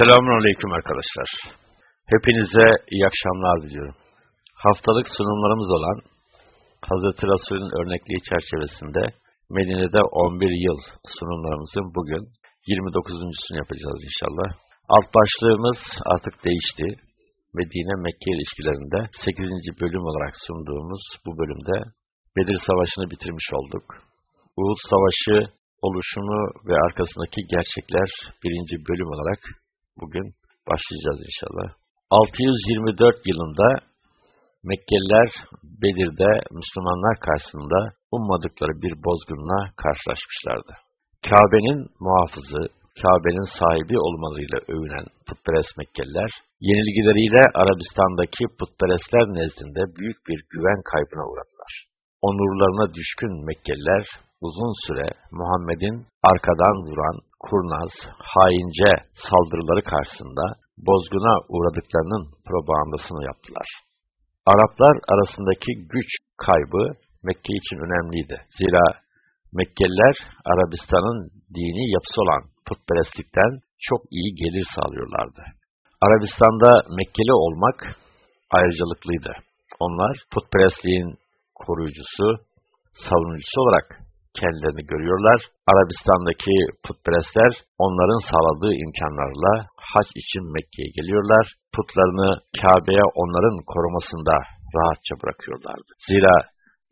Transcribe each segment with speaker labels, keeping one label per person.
Speaker 1: Selamun Aleyküm arkadaşlar. Hepinize iyi akşamlar diliyorum. Haftalık sunumlarımız olan Hazreti Resul'ün örnekliği çerçevesinde Medine'de 11 yıl sunumlarımızın bugün 29.sunu yapacağız inşallah. Alt başlığımız artık değişti. Medine-Mekke ilişkilerinde 8. bölüm olarak sunduğumuz bu bölümde Bedir Savaşı'nı bitirmiş olduk. Uhud Savaşı oluşumu ve arkasındaki gerçekler birinci bölüm olarak bugün başlayacağız inşallah. 624 yılında Mekkeliler Bedir'de Müslümanlar karşısında ummadıkları bir bozgunla karşılaşmışlardı. Kabe'nin muhafızı, Kabe'nin sahibi olmalarıyla övünen putperest Mekkeliler, yenilgileriyle Arabistan'daki putperestler nezdinde büyük bir güven kaybına uğradılar. Onurlarına düşkün Mekkeliler, uzun süre Muhammed'in arkadan vuran kurnaz, haince saldırıları karşısında bozguna uğradıklarının propagandasını yaptılar. Araplar arasındaki güç kaybı Mekke için önemliydi. Zira Mekkeliler Arabistan'ın dini yapısı olan putperestlikten çok iyi gelir sağlıyorlardı. Arabistan'da Mekkeli olmak ayrıcalıklıydı. Onlar putperestliğin koruyucusu, savunucusu olarak kendilerini görüyorlar. Arabistan'daki putperestler onların sağladığı imkanlarla hac için Mekke'ye geliyorlar. Putlarını Kabe'ye onların korumasında rahatça bırakıyorlardı. Zira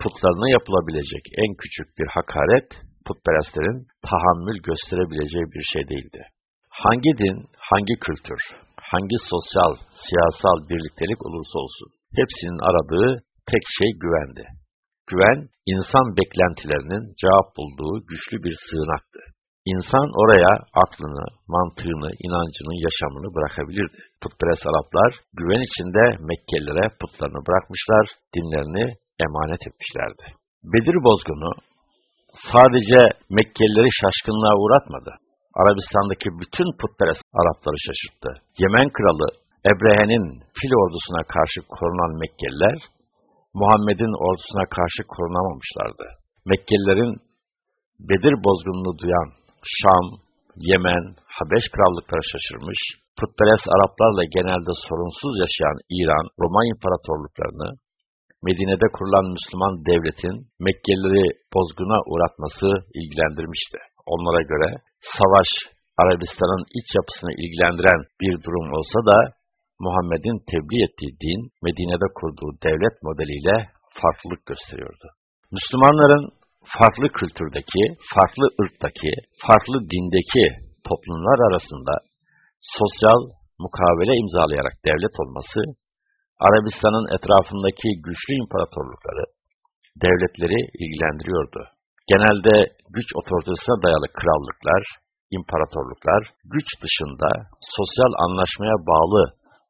Speaker 1: putlarına yapılabilecek en küçük bir hakaret putperestlerin tahammül gösterebileceği bir şey değildi. Hangi din, hangi kültür, hangi sosyal, siyasal birliktelik olursa olsun hepsinin aradığı tek şey güvendi. Güven, insan beklentilerinin cevap bulduğu güçlü bir sığınaktı. İnsan oraya aklını, mantığını, inancını, yaşamını bırakabilirdi. Putperest Araplar güven içinde Mekkelilere putlarını bırakmışlar, dinlerini emanet etmişlerdi. Bedir bozgunu sadece Mekkelileri şaşkınlığa uğratmadı. Arabistan'daki bütün putperest Arapları şaşırttı. Yemen kralı Ebrehe'nin fil ordusuna karşı korunan Mekkeliler, Muhammed'in ordusuna karşı korunamamışlardı. Mekkelilerin Bedir bozgununu duyan Şam, Yemen, Habeş krallıkları şaşırmış, putperest Araplarla genelde sorunsuz yaşayan İran, Roma imparatorluklarını, Medine'de kurulan Müslüman devletin Mekkelileri bozguna uğratması ilgilendirmişti. Onlara göre savaş Arabistan'ın iç yapısını ilgilendiren bir durum olsa da Muhammed'in tebliğ ettiği din, Medine'de kurduğu devlet modeliyle farklılık gösteriyordu. Müslümanların farklı kültürdeki, farklı ırktaki, farklı dindeki toplumlar arasında sosyal mukavele imzalayarak devlet olması, Arabistan'ın etrafındaki güçlü imparatorlukları, devletleri ilgilendiriyordu. Genelde güç otoritesine dayalı krallıklar, imparatorluklar, güç dışında sosyal anlaşmaya bağlı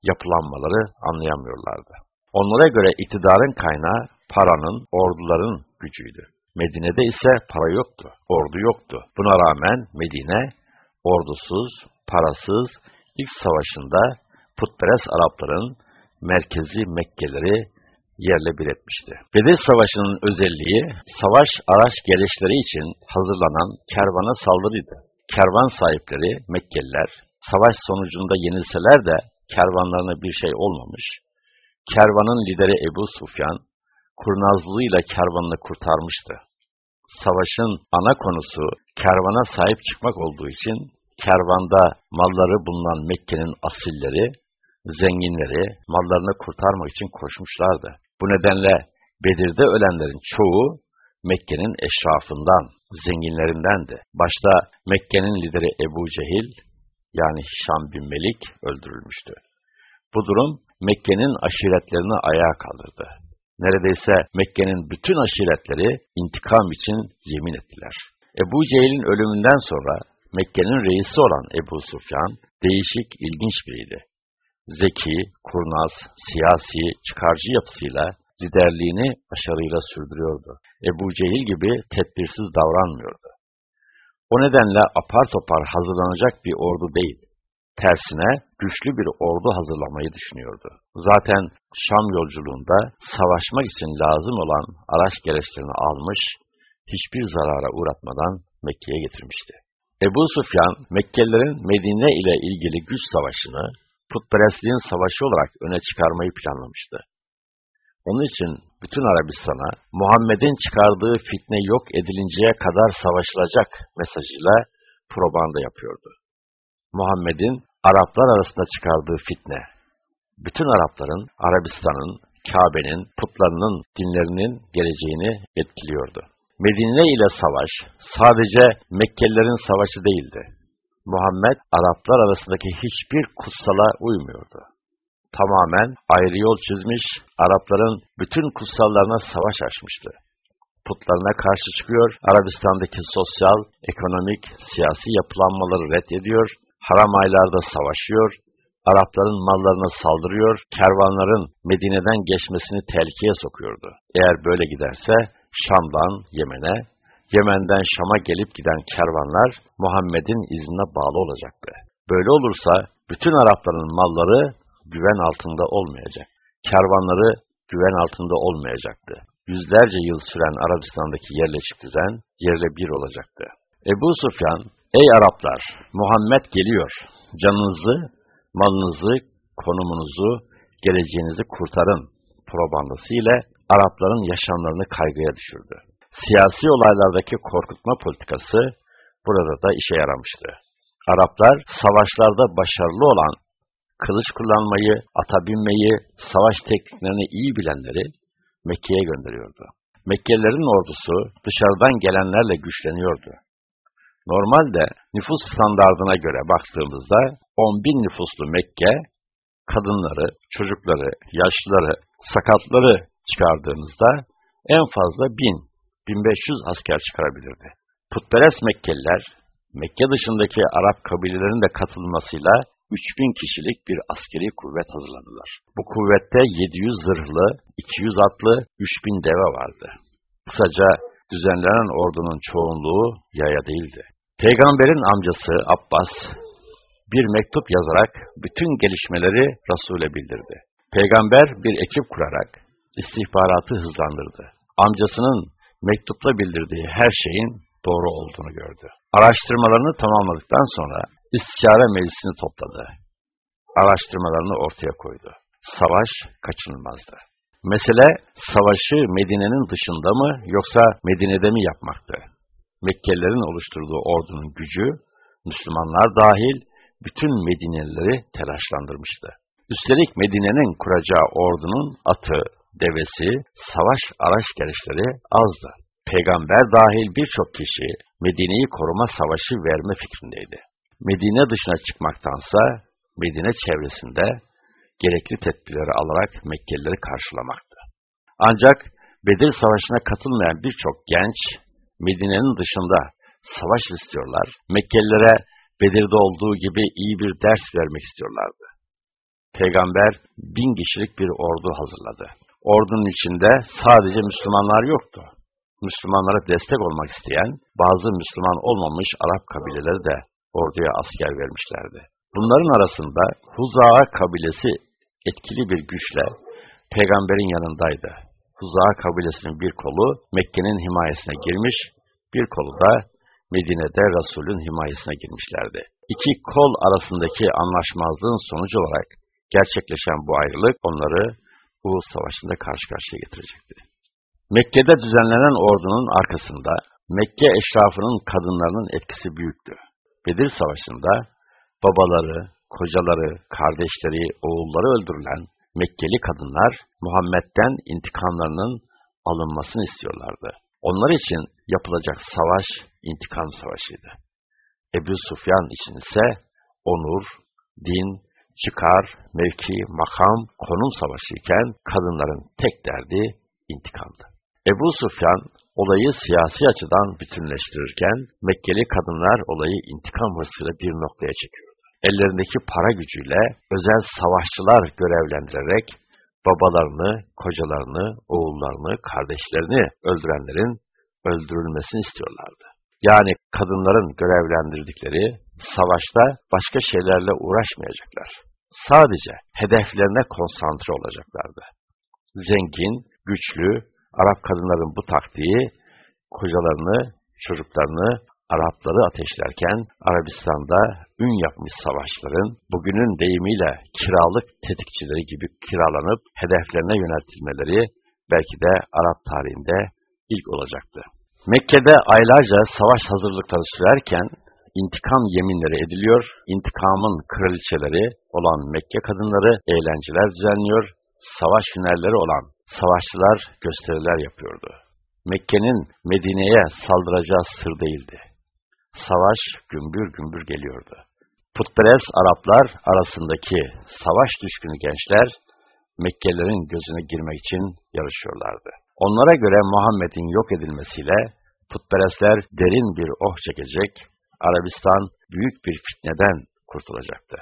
Speaker 1: yapılanmaları anlayamıyorlardı. Onlara göre iktidarın kaynağı paranın, orduların gücüydü. Medine'de ise para yoktu, ordu yoktu. Buna rağmen Medine, ordusuz, parasız, ilk savaşında putperest Arapların merkezi Mekkeleri yerle bir etmişti. Bedir Savaşı'nın özelliği, savaş araç gelişleri için hazırlanan kervana saldırıydı. Kervan sahipleri, Mekkeliler, savaş sonucunda yenilseler de kervanlarına bir şey olmamış, kervanın lideri Ebu Sufyan, kurnazlığıyla kervanını kurtarmıştı. Savaşın ana konusu kervana sahip çıkmak olduğu için, kervanda malları bulunan Mekke'nin asilleri, zenginleri mallarını kurtarmak için koşmuşlardı. Bu nedenle Bedir'de ölenlerin çoğu Mekke'nin eşrafından, zenginlerindendi. Başta Mekke'nin lideri Ebu Cehil, yani Hişam bin Melik öldürülmüştü. Bu durum Mekke'nin aşiretlerini ayağa kaldırdı. Neredeyse Mekke'nin bütün aşiretleri intikam için yemin ettiler. Ebu Cehil'in ölümünden sonra Mekke'nin reisi olan Ebu Sufyan değişik, ilginç biriydi. Zeki, kurnaz, siyasi, çıkarcı yapısıyla liderliğini başarıyla sürdürüyordu. Ebu Cehil gibi tedbirsiz davranmıyordu. O nedenle apar topar hazırlanacak bir ordu değil, tersine güçlü bir ordu hazırlamayı düşünüyordu. Zaten Şam yolculuğunda savaşmak için lazım olan araç gereçlerini almış, hiçbir zarara uğratmadan Mekke'ye getirmişti. Ebu Sufyan, Mekkelilerin Medine ile ilgili güç savaşını putperestliğin savaşı olarak öne çıkarmayı planlamıştı. Onun için bütün Arabistan'a Muhammed'in çıkardığı fitne yok edilinceye kadar savaşılacak mesajıyla propaganda yapıyordu. Muhammed'in Araplar arasında çıkardığı fitne, bütün Arapların, Arabistan'ın, Kabe'nin, putlarının, dinlerinin geleceğini etkiliyordu. Medine ile savaş sadece Mekkelilerin savaşı değildi. Muhammed, Araplar arasındaki hiçbir kutsala uymuyordu. Tamamen ayrı yol çizmiş, Arapların bütün kutsallarına savaş açmıştı. Putlarına karşı çıkıyor, Arabistan'daki sosyal, ekonomik, siyasi yapılanmaları reddediyor, haram aylarda savaşıyor, Arapların mallarına saldırıyor, kervanların Medine'den geçmesini tehlikeye sokuyordu. Eğer böyle giderse Şam'dan Yemen'e, Yemen'den Şam'a gelip giden kervanlar Muhammed'in iznine bağlı olacaktı. Böyle olursa bütün Arapların malları güven altında olmayacak. Kervanları güven altında olmayacaktı. Yüzlerce yıl süren Arabistan'daki yerleşik düzen yerle bir olacaktı. Ebu Sufyan, ey Araplar, Muhammed geliyor, canınızı, malınızı, konumunuzu, geleceğinizi kurtarın probandası ile Arapların yaşamlarını kaygıya düşürdü. Siyasi olaylardaki korkutma politikası burada da işe yaramıştı. Araplar savaşlarda başarılı olan, kılıç kullanmayı, ata binmeyi, savaş tekniklerini iyi bilenleri Mekke'ye gönderiyordu. Mekkelilerin ordusu dışarıdan gelenlerle güçleniyordu. Normalde nüfus standardına göre baktığımızda 10 bin nüfuslu Mekke, kadınları, çocukları, yaşlıları, sakatları çıkardığımızda en fazla 1000, 1500 asker çıkarabilirdi. Putperest Mekkeliler, Mekke dışındaki Arap kabilelerinin de katılmasıyla 3000 kişilik bir askeri kuvvet hazırladılar. Bu kuvvette 700 zırhlı, 200 atlı, 3000 deve vardı. Kısaca düzenlenen ordunun çoğunluğu yaya değildi. Peygamberin amcası Abbas bir mektup yazarak bütün gelişmeleri Resul'e bildirdi. Peygamber bir ekip kurarak istihbaratı hızlandırdı. Amcasının mektupla bildirdiği her şeyin doğru olduğunu gördü. Araştırmalarını tamamladıktan sonra istişare meclisini topladı. Araştırmalarını ortaya koydu. Savaş kaçınılmazdı. Mesele savaşı Medine'nin dışında mı yoksa Medine'de mi yapmaktı? Mekkelilerin oluşturduğu ordunun gücü, Müslümanlar dahil bütün Medinelileri telaşlandırmıştı. Üstelik Medine'nin kuracağı ordunun atı, devesi, savaş araç gelişleri azdı. Peygamber dahil birçok kişi Medine'yi koruma savaşı verme fikrindeydi. Medine dışına çıkmaktansa Medine çevresinde gerekli tedbirleri alarak Mekkelileri karşılamaktı. Ancak Bedir Savaşı'na katılmayan birçok genç Medine'nin dışında savaş istiyorlar. Mekkelilere Bedir'de olduğu gibi iyi bir ders vermek istiyorlardı. Peygamber bin kişilik bir ordu hazırladı. Ordunun içinde sadece Müslümanlar yoktu. Müslümanlara destek olmak isteyen bazı Müslüman olmamış Arap kabileleri de orduya asker vermişlerdi. Bunların arasında Huza'a kabilesi etkili bir güçle peygamberin yanındaydı. Huza'a kabilesinin bir kolu Mekke'nin himayesine girmiş, bir kolu da Medine'de Resul'ün himayesine girmişlerdi. İki kol arasındaki anlaşmazlığın sonucu olarak gerçekleşen bu ayrılık onları Uhud Savaşı'nda karşı karşıya getirecekti. Mekke'de düzenlenen ordunun arkasında Mekke eşrafının kadınlarının etkisi büyüktü. Bedir Savaşı'nda babaları, kocaları, kardeşleri, oğulları öldürülen Mekkeli kadınlar Muhammed'den intikamlarının alınmasını istiyorlardı. Onlar için yapılacak savaş intikam savaşıydı. Ebu Sufyan için ise onur, din, çıkar, mevki, makam, konum savaşı iken kadınların tek derdi intikamdı. Ebu Sufyan olayı siyasi açıdan bütünleştirirken Mekkeli kadınlar olayı intikam hırsıyla bir noktaya çekiyordu. Ellerindeki para gücüyle özel savaşçılar görevlendirerek babalarını, kocalarını, oğullarını, kardeşlerini öldürenlerin öldürülmesini istiyorlardı. Yani kadınların görevlendirdikleri savaşta başka şeylerle uğraşmayacaklar. Sadece hedeflerine konsantre olacaklardı. Zengin, güçlü, Arap kadınların bu taktiği kocalarını, çocuklarını, Arapları ateşlerken Arabistan'da ün yapmış savaşların bugünün deyimiyle kiralık tetikçileri gibi kiralanıp hedeflerine yöneltilmeleri belki de Arap tarihinde ilk olacaktı. Mekke'de aylarca savaş hazırlıkları sürerken intikam yeminleri ediliyor, intikamın kraliçeleri olan Mekke kadınları eğlenceler düzenliyor, savaş hünerleri olan savaşçılar gösteriler yapıyordu. Mekke'nin Medine'ye saldıracağı sır değildi. Savaş gümbür gümbür geliyordu. Putperest Araplar arasındaki savaş düşkünü gençler, Mekkelilerin gözüne girmek için yarışıyorlardı. Onlara göre Muhammed'in yok edilmesiyle putperestler derin bir oh çekecek, Arabistan büyük bir fitneden kurtulacaktı.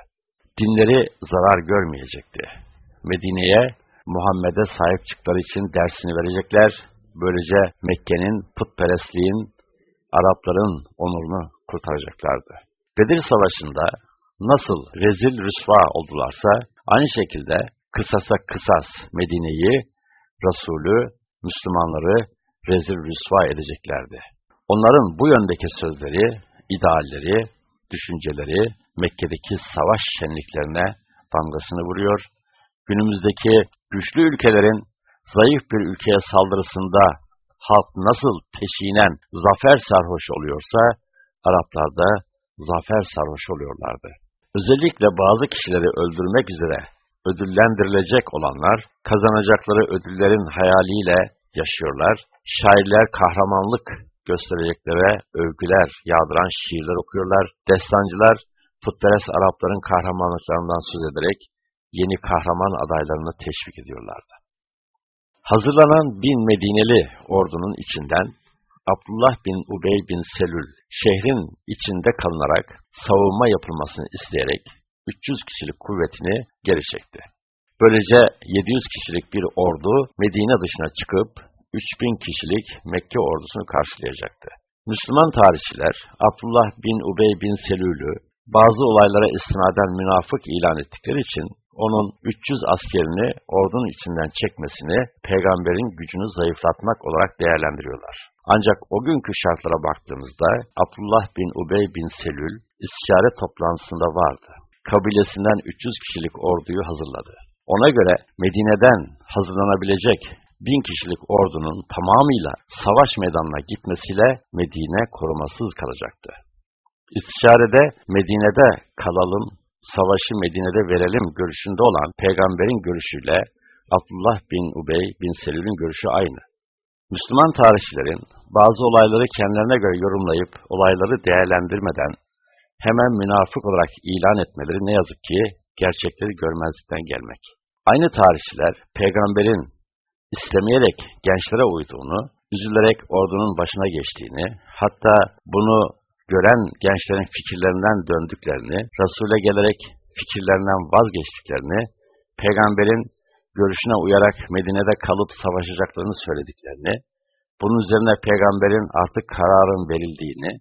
Speaker 1: Dinleri zarar görmeyecekti. Medine'ye Muhammed'e sahip çıktıkları için dersini verecekler, böylece Mekke'nin putperestliğin, Arapların onurunu kurtaracaklardı. Bedir Savaşı'nda nasıl rezil rüsva oldularsa, aynı şekilde kısasa kısas Medine'yi, Resulü, Müslümanları rezil rüsva edeceklerdi. Onların bu yöndeki sözleri, idealleri, düşünceleri Mekke'deki savaş şenliklerine damgasını vuruyor. Günümüzdeki güçlü ülkelerin zayıf bir ülkeye saldırısında halk nasıl peşinen zafer sarhoş oluyorsa, Araplar da zafer sarhoş oluyorlardı. Özellikle bazı kişileri öldürmek üzere ödüllendirilecek olanlar, kazanacakları ödüllerin hayaliyle yaşıyorlar. Şairler kahramanlık göstereceklere övgüler yağdıran şiirler okuyorlar. Destancılar putperest Arapların kahramanlıklarından söz ederek yeni kahraman adaylarını teşvik ediyorlardı. Hazırlanan bin Medineli ordunun içinden Abdullah bin Ubey bin Selül şehrin içinde kalınarak savunma yapılmasını isteyerek 300 kişilik kuvvetini geri çekti. Böylece 700 kişilik bir ordu Medine dışına çıkıp 3000 kişilik Mekke ordusunu karşılayacaktı. Müslüman tarihçiler Abdullah bin Ubey bin Selül'ü bazı olaylara istinaden münafık ilan ettikleri için onun 300 askerini ordunun içinden çekmesini peygamberin gücünü zayıflatmak olarak değerlendiriyorlar. Ancak o günkü şartlara baktığımızda Abdullah bin Ubey bin Selül istişare toplantısında vardı. Kabilesinden 300 kişilik orduyu hazırladı. Ona göre Medine'den hazırlanabilecek bin kişilik ordunun tamamıyla savaş meydanına gitmesiyle Medine korumasız kalacaktı. İstişarede Medine'de kalalım, savaşı Medine'de verelim görüşünde olan peygamberin görüşüyle Abdullah bin Ubey bin Selül'ün görüşü aynı. Müslüman tarihçilerin bazı olayları kendilerine göre yorumlayıp olayları değerlendirmeden hemen münafık olarak ilan etmeleri ne yazık ki gerçekleri görmezlikten gelmek. Aynı tarihçiler peygamberin istemeyerek gençlere uyduğunu, üzülerek ordunun başına geçtiğini, hatta bunu gören gençlerin fikirlerinden döndüklerini, Resul'e gelerek fikirlerinden vazgeçtiklerini, peygamberin görüşüne uyarak Medine'de kalıp savaşacaklarını söylediklerini, bunun üzerine peygamberin artık kararın verildiğini,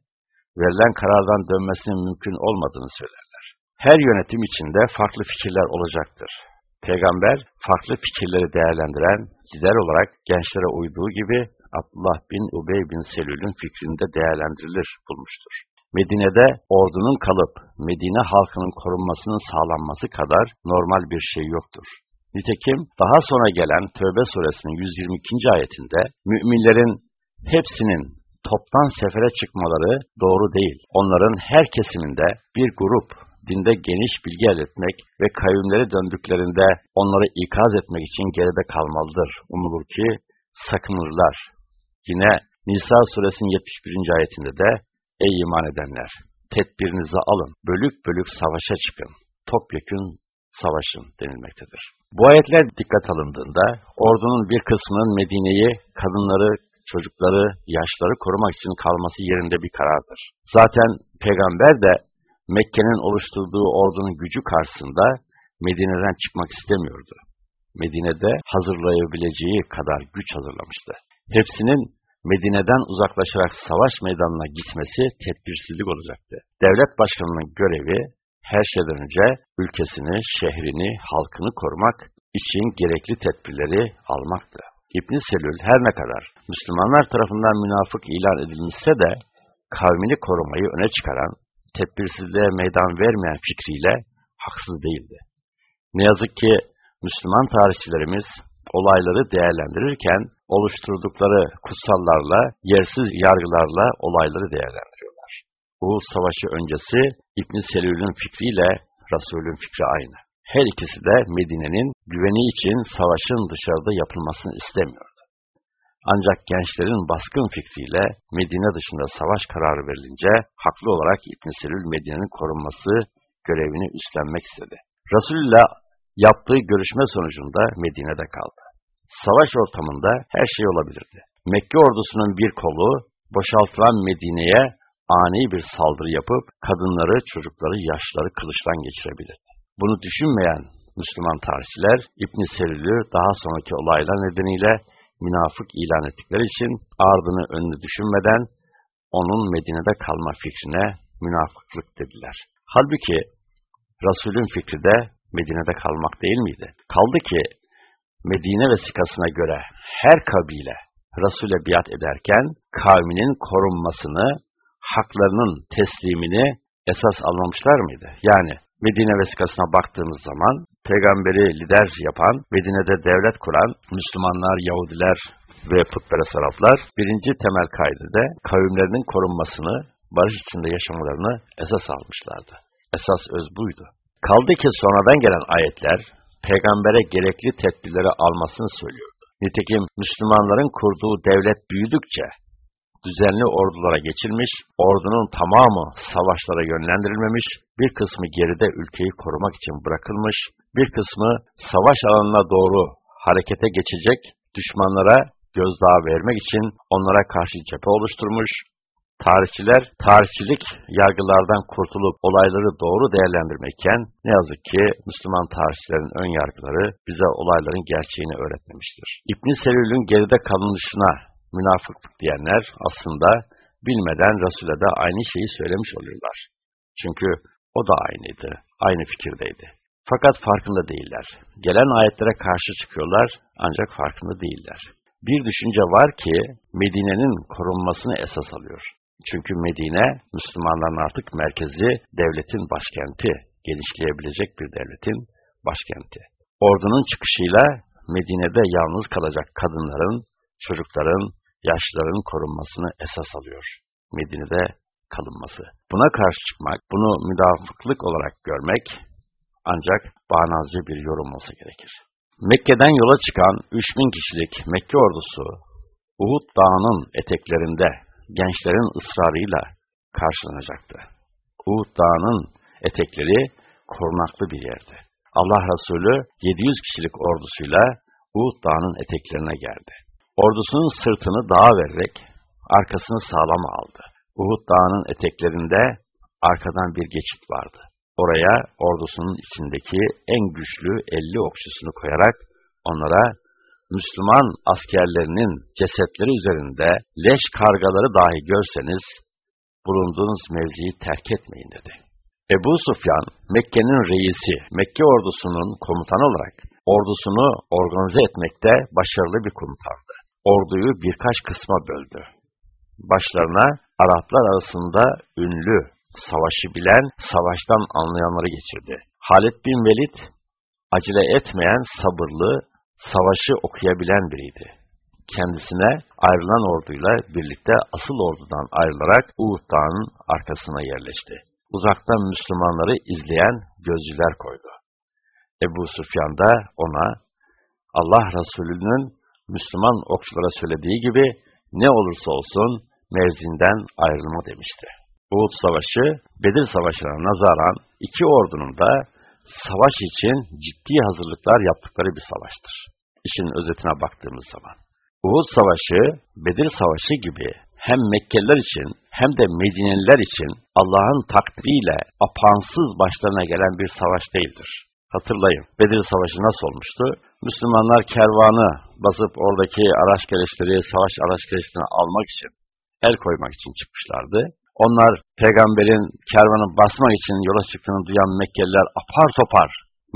Speaker 1: verilen karardan dönmesinin mümkün olmadığını söylerler. Her yönetim içinde farklı fikirler olacaktır. Peygamber farklı fikirleri değerlendiren lider olarak gençlere uyduğu gibi Abdullah bin Ubey bin Selül'ün fikrinde değerlendirilir bulmuştur. Medine'de ordunun kalıp Medine halkının korunmasının sağlanması kadar normal bir şey yoktur. Nitekim daha sonra gelen Tövbe suresinin 122. ayetinde müminlerin hepsinin toptan sefere çıkmaları doğru değil. Onların her kesiminde bir grup dinde geniş bilgi elde etmek ve kavimleri döndüklerinde onları ikaz etmek için geride kalmalıdır. Umulur ki sakınırlar. Yine Nisa suresinin 71. ayetinde de Ey iman edenler! Tedbirinizi alın, bölük bölük savaşa çıkın, topyekün savaşın denilmektedir. Bu ayetler dikkat alındığında ordunun bir kısmının Medine'yi, kadınları, çocukları, yaşları korumak için kalması yerinde bir karardır. Zaten peygamber de Mekke'nin oluşturduğu ordunun gücü karşısında Medine'den çıkmak istemiyordu. Medine'de hazırlayabileceği kadar güç hazırlamıştı. Hepsinin Medine'den uzaklaşarak savaş meydanına gitmesi tedbirsizlik olacaktı. Devlet başkanının görevi her şeyden önce ülkesini, şehrini, halkını korumak için gerekli tedbirleri almaktı. ibn Selül her ne kadar Müslümanlar tarafından münafık ilan edilmişse de kavmini korumayı öne çıkaran, tedbirsizliğe meydan vermeyen fikriyle haksız değildi. Ne yazık ki Müslüman tarihçilerimiz olayları değerlendirirken oluşturdukları kutsallarla, yersiz yargılarla olayları değerlendiriyorlar. Uhud Savaşı öncesi İbn Selül'ün fikriyle Resul'ün fikri aynı. Her ikisi de Medine'nin güveni için savaşın dışarıda yapılmasını istemiyordu. Ancak gençlerin baskın fikriyle Medine dışında savaş kararı verilince haklı olarak İbn Selül Medine'nin korunması görevini üstlenmek istedi. Resulullah yaptığı görüşme sonucunda Medine'de kaldı. Savaş ortamında her şey olabilirdi. Mekke ordusunun bir kolu boşaltılan Medine'ye ani bir saldırı yapıp kadınları, çocukları, yaşları kılıçtan geçirebilirdi. Bunu düşünmeyen Müslüman tarihçiler İbn Selül'ü daha sonraki olaylar nedeniyle münafık ilan ettikleri için ardını önünü düşünmeden onun Medine'de kalma fikrine münafıklık dediler. Halbuki Resul'ün fikri de Medine'de kalmak değil miydi? Kaldı ki Medine vesikasına göre her kabile Resul'e biat ederken kavminin korunmasını, haklarının teslimini esas almamışlar mıydı? Yani Medine vesikasına baktığımız zaman peygamberi lider yapan, Medine'de devlet kuran Müslümanlar, Yahudiler ve putperest Araplar birinci temel kaydede kavimlerinin korunmasını, barış içinde yaşamalarını esas almışlardı. Esas öz buydu. Kaldı ki sonradan gelen ayetler peygambere gerekli tedbirleri almasını söylüyordu. Nitekim Müslümanların kurduğu devlet büyüdükçe düzenli ordulara geçilmiş, ordunun tamamı savaşlara yönlendirilmemiş, bir kısmı geride ülkeyi korumak için bırakılmış, bir kısmı savaş alanına doğru harekete geçecek düşmanlara gözdağı vermek için onlara karşı cephe oluşturmuş, Tarihçiler, tarihçilik yargılardan kurtulup olayları doğru değerlendirmekken, ne yazık ki Müslüman tarihçilerin ön yargıları bize olayların gerçeğini öğretmemiştir. İbn Selül'ün geride kalınışına münafıklık diyenler aslında bilmeden Resul'e de aynı şeyi söylemiş oluyorlar. Çünkü o da aynıydı, aynı fikirdeydi. Fakat farkında değiller. Gelen ayetlere karşı çıkıyorlar ancak farkında değiller. Bir düşünce var ki Medine'nin korunmasını esas alıyor. Çünkü Medine, Müslümanların artık merkezi, devletin başkenti, genişleyebilecek bir devletin başkenti. Ordunun çıkışıyla Medine'de yalnız kalacak kadınların, çocukların, yaşlıların korunmasını esas alıyor. Medine'de kalınması. Buna karşı çıkmak, bunu müdafıklık olarak görmek ancak bağnazca bir yorum olsa gerekir. Mekke'den yola çıkan 3000 kişilik Mekke ordusu, Uhud Dağı'nın eteklerinde gençlerin ısrarıyla karşılanacaktı. Uhud Dağı'nın etekleri korunaklı bir yerdi. Allah Resulü 700 kişilik ordusuyla Uhud Dağı'nın eteklerine geldi. Ordusunun sırtını dağa vererek arkasını sağlam aldı. Uhud Dağı'nın eteklerinde arkadan bir geçit vardı. Oraya ordusunun içindeki en güçlü 50 okçusunu koyarak onlara Müslüman askerlerinin cesetleri üzerinde leş kargaları dahi görseniz, bulunduğunuz mevziyi terk etmeyin dedi. Ebu Sufyan, Mekke'nin reisi, Mekke ordusunun komutanı olarak ordusunu organize etmekte başarılı bir komutandı. Orduyu birkaç kısma böldü. Başlarına Araplar arasında ünlü, savaşı bilen, savaştan anlayanları geçirdi. Halid bin Velid, acele etmeyen, sabırlı, savaşı okuyabilen biriydi. Kendisine ayrılan orduyla birlikte asıl ordudan ayrılarak Uhud Dağı'nın arkasına yerleşti. Uzaktan Müslümanları izleyen gözcüler koydu. Ebu Süfyan da ona Allah Resulü'nün Müslüman okçulara söylediği gibi ne olursa olsun mevzinden ayrılma demişti. Uhud Savaşı, Bedir Savaşı'na nazaran iki ordunun da savaş için ciddi hazırlıklar yaptıkları bir savaştır. İşin özetine baktığımız zaman. Uhud Savaşı, Bedir Savaşı gibi hem Mekkeliler için hem de Medineliler için Allah'ın takdiriyle apansız başlarına gelen bir savaş değildir. Hatırlayın, Bedir Savaşı nasıl olmuştu? Müslümanlar kervanı basıp oradaki araç gereçleri, savaş araç gereçlerini almak için, el koymak için çıkmışlardı. Onlar peygamberin kervanı basmak için yola çıktığını duyan Mekkeliler apar topar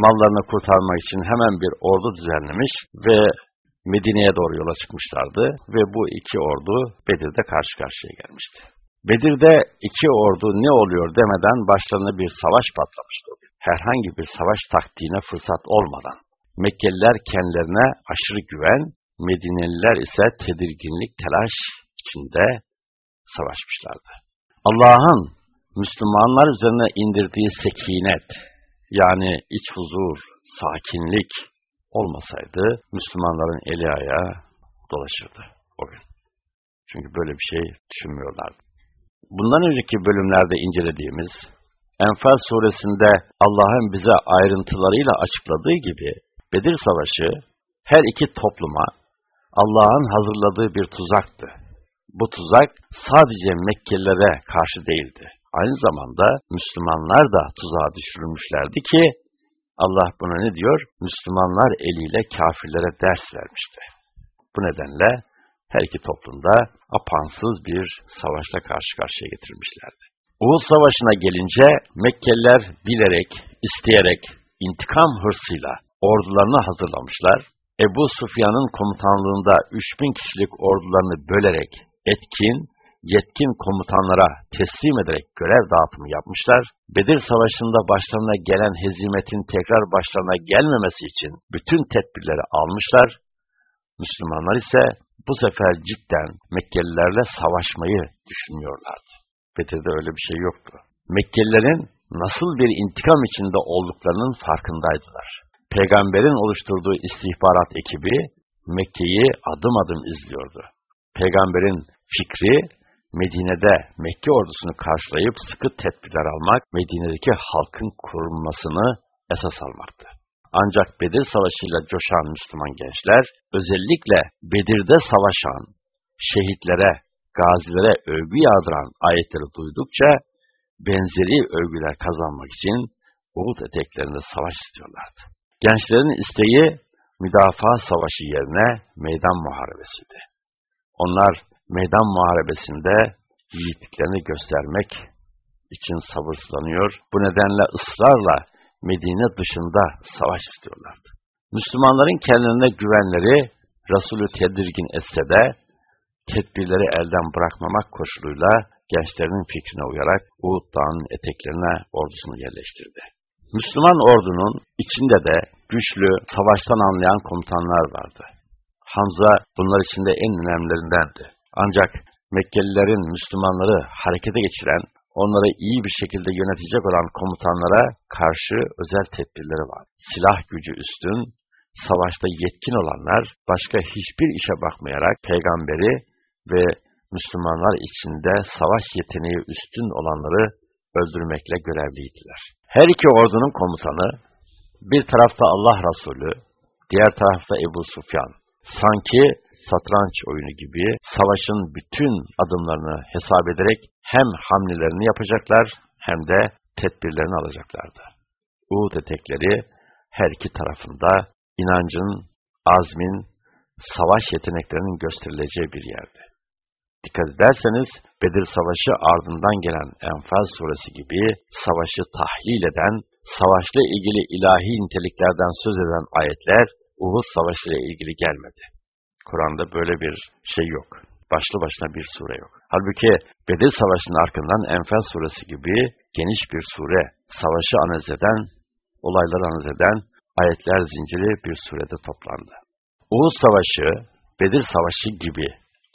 Speaker 1: mallarını kurtarmak için hemen bir ordu düzenlemiş ve Medine'ye doğru yola çıkmışlardı ve bu iki ordu Bedir'de karşı karşıya gelmişti. Bedir'de iki ordu ne oluyor demeden başlarına bir savaş patlamıştı. Herhangi bir savaş taktiğine fırsat olmadan. Mekkeliler kendilerine aşırı güven, Medineliler ise tedirginlik, telaş içinde savaşmışlardı. Allah'ın Müslümanlar üzerine indirdiği sekinet, yani iç huzur, sakinlik olmasaydı Müslümanların eli ayağı dolaşırdı o gün. Çünkü böyle bir şey düşünmüyorlardı. Bundan önceki bölümlerde incelediğimiz Enfal suresinde Allah'ın bize ayrıntılarıyla açıkladığı gibi Bedir Savaşı her iki topluma Allah'ın hazırladığı bir tuzaktı. Bu tuzak sadece Mekkelilere karşı değildi. Aynı zamanda Müslümanlar da tuzağa düşürülmüşlerdi ki Allah buna ne diyor? Müslümanlar eliyle kafirlere ders vermişti. Bu nedenle her iki toplumda apansız bir savaşla karşı karşıya getirilmişlerdi. Uhud Savaşı'na gelince Mekkeliler bilerek, isteyerek, intikam hırsıyla ordularını hazırlamışlar. Ebu Sufyan'ın komutanlığında 3000 kişilik ordularını bölerek etkin, yetkin komutanlara teslim ederek görev dağıtımı yapmışlar. Bedir Savaşı'nda başlarına gelen hezimetin tekrar başlarına gelmemesi için bütün tedbirleri almışlar. Müslümanlar ise bu sefer cidden Mekkelilerle savaşmayı düşünmüyorlardı. Bedir'de öyle bir şey yoktu. Mekkelilerin nasıl bir intikam içinde olduklarının farkındaydılar. Peygamberin oluşturduğu istihbarat ekibi Mekke'yi adım adım izliyordu. Peygamberin fikri Medine'de Mekke ordusunu karşılayıp sıkı tedbirler almak, Medine'deki halkın korunmasını esas almaktı. Ancak Bedir Savaşı'yla coşan Müslüman gençler, özellikle Bedir'de savaşan şehitlere, gazilere övgü yağdıran ayetleri duydukça, benzeri övgüler kazanmak için Uhud eteklerinde savaş istiyorlardı. Gençlerin isteği, müdafaa savaşı yerine meydan muharebesiydi. Onlar meydan muharebesinde yiğitliklerini göstermek için sabırsızlanıyor. Bu nedenle ısrarla Medine dışında savaş istiyorlardı. Müslümanların kendilerine güvenleri Resulü tedirgin etse de tedbirleri elden bırakmamak koşuluyla gençlerinin fikrine uyarak Uhud Dağı'nın eteklerine ordusunu yerleştirdi. Müslüman ordunun içinde de güçlü, savaştan anlayan komutanlar vardı. Hamza bunlar içinde en önemlilerindendi. Ancak Mekkelilerin Müslümanları harekete geçiren, onları iyi bir şekilde yönetecek olan komutanlara karşı özel tedbirleri var. Silah gücü üstün, savaşta yetkin olanlar başka hiçbir işe bakmayarak peygamberi ve Müslümanlar içinde savaş yeteneği üstün olanları öldürmekle görevliydiler. Her iki ordunun komutanı, bir tarafta Allah Resulü, diğer tarafta Ebu Sufyan. Sanki satranç oyunu gibi savaşın bütün adımlarını hesap ederek hem hamlelerini yapacaklar hem de tedbirlerini alacaklardı. Uhud etekleri her iki tarafında inancın, azmin, savaş yeteneklerinin gösterileceği bir yerdi. Dikkat ederseniz Bedir Savaşı ardından gelen Enfal suresi gibi savaşı tahlil eden, savaşla ilgili ilahi niteliklerden söz eden ayetler Uhud Savaşı ile ilgili gelmedi. Kur'an'da böyle bir şey yok. Başlı başına bir sure yok. Halbuki Bedir Savaşı'nın arkından Enfal suresi gibi geniş bir sure, savaşı analiz eden, olayları analiz eden ayetler zinciri bir surede toplandı. Uhud Savaşı, Bedir Savaşı gibi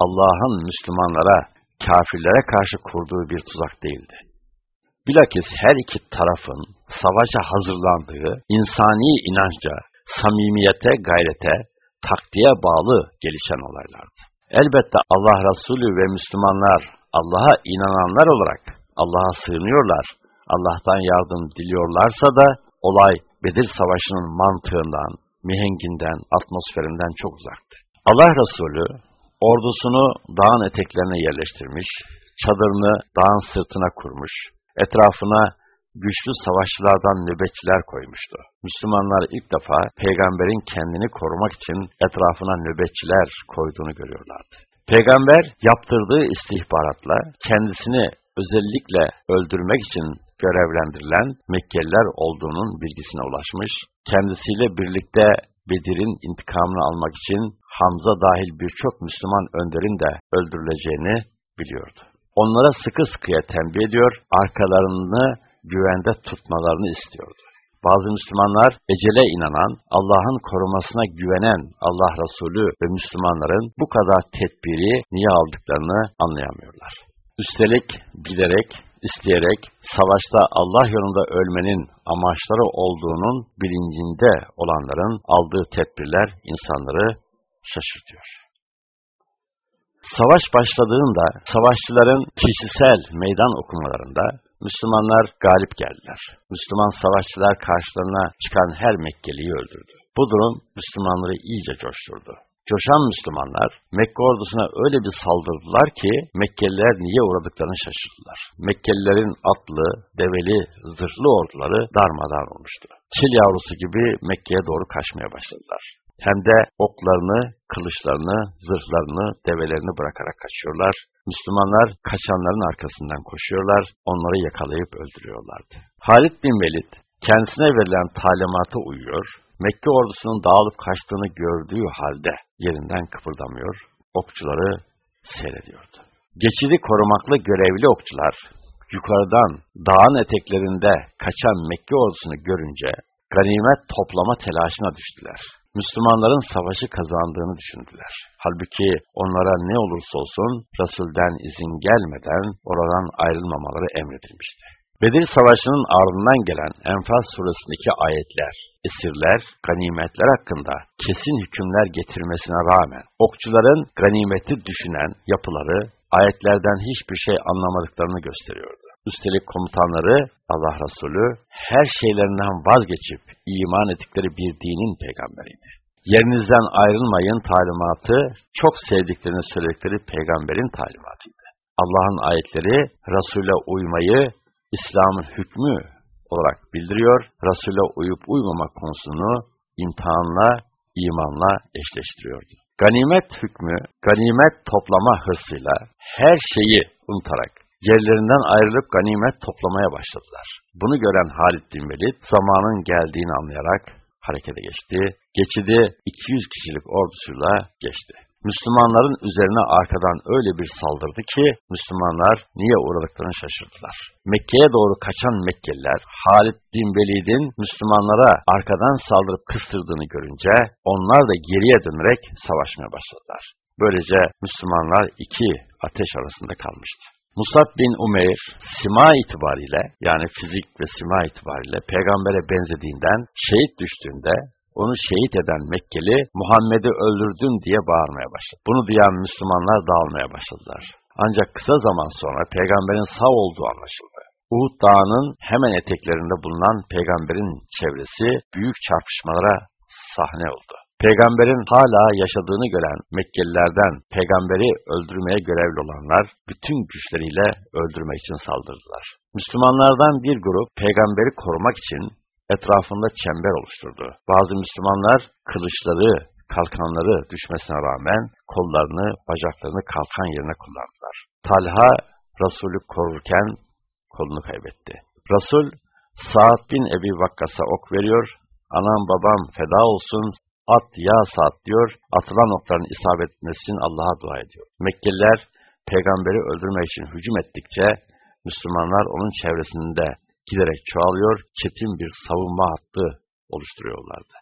Speaker 1: Allah'ın Müslümanlara, kafirlere karşı kurduğu bir tuzak değildi. Bilakis her iki tarafın savaşa hazırlandığı insani inanca, samimiyete, gayrete, taktiğe bağlı gelişen olaylardı. Elbette Allah Resulü ve Müslümanlar Allah'a inananlar olarak Allah'a sığınıyorlar, Allah'tan yardım diliyorlarsa da olay Bedir Savaşı'nın mantığından, mihenginden, atmosferinden çok uzaktı. Allah Resulü ordusunu dağın eteklerine yerleştirmiş, çadırını dağın sırtına kurmuş, etrafına güçlü savaşçılardan nöbetçiler koymuştu. Müslümanlar ilk defa peygamberin kendini korumak için etrafına nöbetçiler koyduğunu görüyorlardı. Peygamber yaptırdığı istihbaratla kendisini özellikle öldürmek için görevlendirilen Mekkeliler olduğunun bilgisine ulaşmış, kendisiyle birlikte Bedir'in intikamını almak için Hamza dahil birçok Müslüman önderin de öldürüleceğini biliyordu. Onlara sıkı sıkıya tembih ediyor, arkalarını güvende tutmalarını istiyordu. Bazı Müslümanlar ecele inanan, Allah'ın korumasına güvenen Allah Resulü ve Müslümanların bu kadar tedbiri niye aldıklarını anlayamıyorlar. Üstelik bilerek, isteyerek savaşta Allah yolunda ölmenin amaçları olduğunun bilincinde olanların aldığı tedbirler insanları şaşırtıyor. Savaş başladığında savaşçıların kişisel meydan okumalarında Müslümanlar galip geldiler. Müslüman savaşçılar karşılarına çıkan her Mekkeliyi öldürdü. Bu durum Müslümanları iyice coşturdu. Coşan Müslümanlar Mekke ordusuna öyle bir saldırdılar ki Mekkeliler niye uğradıklarını şaşırdılar. Mekkelilerin atlı, develi, zırhlı orduları darmadan olmuştu. Çil yavrusu gibi Mekke'ye doğru kaçmaya başladılar. Hem de oklarını, kılıçlarını, zırhlarını, develerini bırakarak kaçıyorlar. Müslümanlar kaçanların arkasından koşuyorlar, onları yakalayıp öldürüyorlardı. Halid bin Velid kendisine verilen talimata uyuyor, Mekke ordusunun dağılıp kaçtığını gördüğü halde yerinden kıpırdamıyor, okçuları seyrediyordu. Geçidi korumakla görevli okçular, yukarıdan dağın eteklerinde kaçan Mekke ordusunu görünce ganimet toplama telaşına düştüler. Müslümanların savaşı kazandığını düşündüler. Halbuki onlara ne olursa olsun Resul'den izin gelmeden oradan ayrılmamaları emredilmişti. Bedir Savaşı'nın ardından gelen Enfal suresindeki ayetler, esirler, ganimetler hakkında kesin hükümler getirmesine rağmen okçuların ganimeti düşünen yapıları ayetlerden hiçbir şey anlamadıklarını gösteriyordu. Üstelik komutanları Allah Resulü her şeylerinden vazgeçip iman ettikleri bir dinin peygamberiydi. Yerinizden ayrılmayın talimatı çok sevdiklerini söyledikleri peygamberin talimatıydı. Allah'ın ayetleri Resul'e uymayı İslam'ın hükmü olarak bildiriyor. Resul'e uyup uymamak konusunu imtihanla, imanla eşleştiriyordu. Ganimet hükmü, ganimet toplama hırsıyla her şeyi unutarak yerlerinden ayrılıp ganimet toplamaya başladılar. Bunu gören Halid bin Velid zamanın geldiğini anlayarak harekete geçti. Geçidi 200 kişilik ordusuyla geçti. Müslümanların üzerine arkadan öyle bir saldırdı ki Müslümanlar niye uğradıklarını şaşırdılar. Mekke'ye doğru kaçan Mekkeliler Halid bin Velid'in Müslümanlara arkadan saldırıp kıstırdığını görünce onlar da geriye dönerek savaşmaya başladılar. Böylece Müslümanlar iki ateş arasında kalmıştı. Musab bin Umeyr, sima itibariyle yani fizik ve sima itibariyle peygambere benzediğinden şehit düştüğünde onu şehit eden Mekkeli Muhammed'i öldürdün diye bağırmaya başladı. Bunu duyan Müslümanlar dağılmaya başladılar. Ancak kısa zaman sonra peygamberin sağ olduğu anlaşıldı. Uhud Dağı'nın hemen eteklerinde bulunan peygamberin çevresi büyük çarpışmalara sahne oldu. Peygamberin hala yaşadığını gören Mekkelilerden peygamberi öldürmeye görevli olanlar bütün güçleriyle öldürmek için saldırdılar. Müslümanlardan bir grup peygamberi korumak için etrafında çember oluşturdu. Bazı Müslümanlar kılıçları, kalkanları düşmesine rağmen kollarını, bacaklarını kalkan yerine kullandılar. Talha, Resulü korurken kolunu kaybetti. Resul, Sa'd bin Ebi Vakkas'a ok veriyor, anam babam feda olsun, at ya Sa'd diyor, atılan okların isabet etmesi için Allah'a dua ediyor. Mekkeliler, peygamberi öldürmek için hücum ettikçe, Müslümanlar onun çevresinde giderek çoğalıyor, çetin bir savunma hattı oluşturuyorlardı.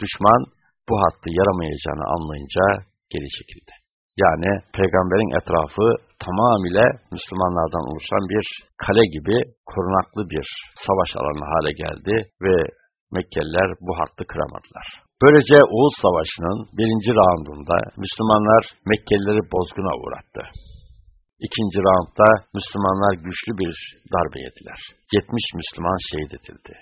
Speaker 1: Düşman bu hattı yaramayacağını anlayınca geri çekildi. Yani peygamberin etrafı tamamıyla Müslümanlardan oluşan bir kale gibi korunaklı bir savaş alanı hale geldi ve Mekkeliler bu hattı kıramadılar. Böylece Uğuz Savaşı'nın birinci raundunda Müslümanlar Mekkelileri bozguna uğrattı. İkinci roundda Müslümanlar güçlü bir darbe yediler. 70 Müslüman şehit edildi.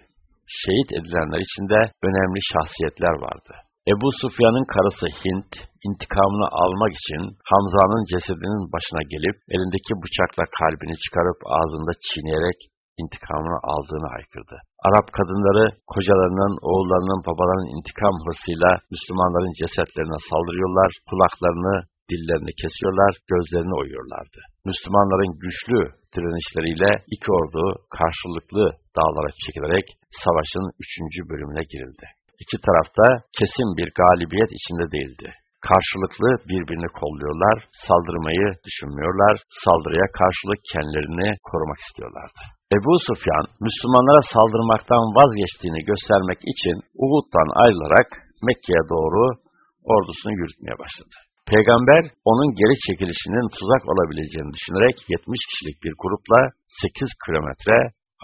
Speaker 1: Şehit edilenler içinde önemli şahsiyetler vardı. Ebu Sufyan'ın karısı Hint, intikamını almak için Hamza'nın cesedinin başına gelip elindeki bıçakla kalbini çıkarıp ağzında çiğneyerek intikamını aldığını haykırdı. Arap kadınları kocalarının, oğullarının, babalarının intikam hırsıyla Müslümanların cesetlerine saldırıyorlar, kulaklarını, dillerini kesiyorlar, gözlerini oyuyorlardı. Müslümanların güçlü direnişleriyle iki ordu karşılıklı dağlara çekilerek savaşın üçüncü bölümüne girildi. İki tarafta kesin bir galibiyet içinde değildi. karşılıklı birbirini kolluyorlar, saldırmayı düşünmüyorlar, saldırıya karşılık kendilerini korumak istiyorlardı. Ebu Sufyan, Müslümanlara saldırmaktan vazgeçtiğini göstermek için Uhud'dan ayrılarak Mekke'ye doğru ordusunu yürütmeye başladı. Peygamber onun geri çekilişinin tuzak olabileceğini düşünerek 70 kişilik bir grupla 8 kilometre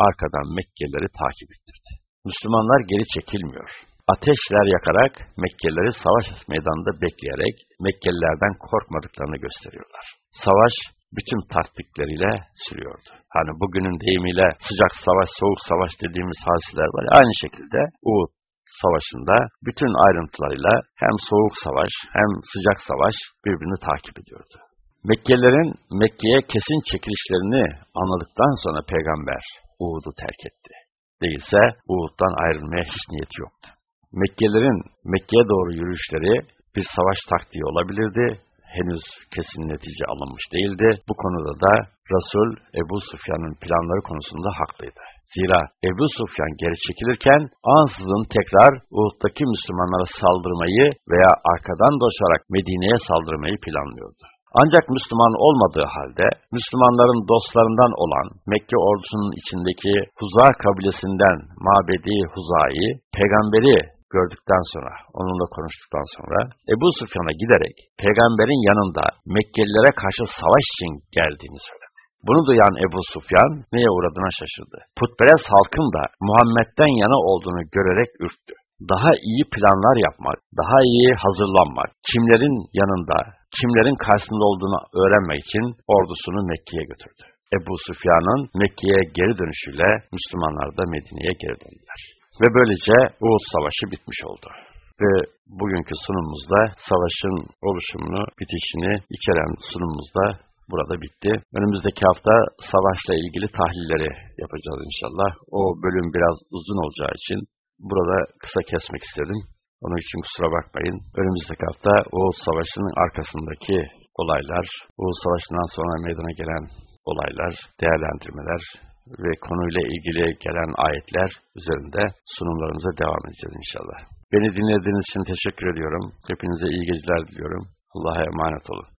Speaker 1: arkadan Mekkelileri takip ettirdi. Müslümanlar geri çekilmiyor. Ateşler yakarak Mekkelileri savaş meydanında bekleyerek Mekkelilerden korkmadıklarını gösteriyorlar. Savaş bütün taktikleriyle sürüyordu. Hani bugünün deyimiyle sıcak savaş, soğuk savaş dediğimiz hadiseler var. Aynı şekilde Uhud Savaşı'nda bütün ayrıntılarıyla hem soğuk savaş hem sıcak savaş birbirini takip ediyordu. Mekkelilerin Mekke'ye kesin çekilişlerini anladıktan sonra peygamber Uhud'u terk etti. Değilse Uhud'dan ayrılmaya hiç niyeti yoktu. Mekkelilerin Mekke'ye doğru yürüyüşleri bir savaş taktiği olabilirdi. Henüz kesin netice alınmış değildi. Bu konuda da Resul Ebu Sufyan'ın planları konusunda haklıydı. Zira Ebu Sufyan geri çekilirken ansızın tekrar Uhud'daki Müslümanlara saldırmayı veya arkadan doşarak Medine'ye saldırmayı planlıyordu. Ancak Müslüman olmadığı halde Müslümanların dostlarından olan Mekke ordusunun içindeki Huza kabilesinden Mabedi Huza'yı peygamberi gördükten sonra, onunla konuştuktan sonra Ebu Sufyan'a giderek peygamberin yanında Mekkelilere karşı savaş için geldiğini söyledi. Bunu duyan Ebu Sufyan neye uğradığına şaşırdı. Putperest halkın da Muhammed'den yana olduğunu görerek ürktü. Daha iyi planlar yapmak, daha iyi hazırlanmak, kimlerin yanında, kimlerin karşısında olduğunu öğrenmek için ordusunu Mekke'ye götürdü. Ebu Sufyan'ın Mekke'ye geri dönüşüyle Müslümanlar da Medine'ye geri döndüler. Ve böylece Uhud Savaşı bitmiş oldu. Ve bugünkü sunumumuzda savaşın oluşumunu, bitişini içeren sunumumuzda burada bitti. Önümüzdeki hafta savaşla ilgili tahlilleri yapacağız inşallah. O bölüm biraz uzun olacağı için burada kısa kesmek istedim. Onun için kusura bakmayın. Önümüzdeki hafta Oğuz Savaşı'nın arkasındaki olaylar, Oğuz Savaşı'ndan sonra meydana gelen olaylar, değerlendirmeler ve konuyla ilgili gelen ayetler üzerinde sunumlarımıza devam edeceğiz inşallah. Beni dinlediğiniz için teşekkür ediyorum. Hepinize iyi geceler diliyorum. Allah'a emanet olun.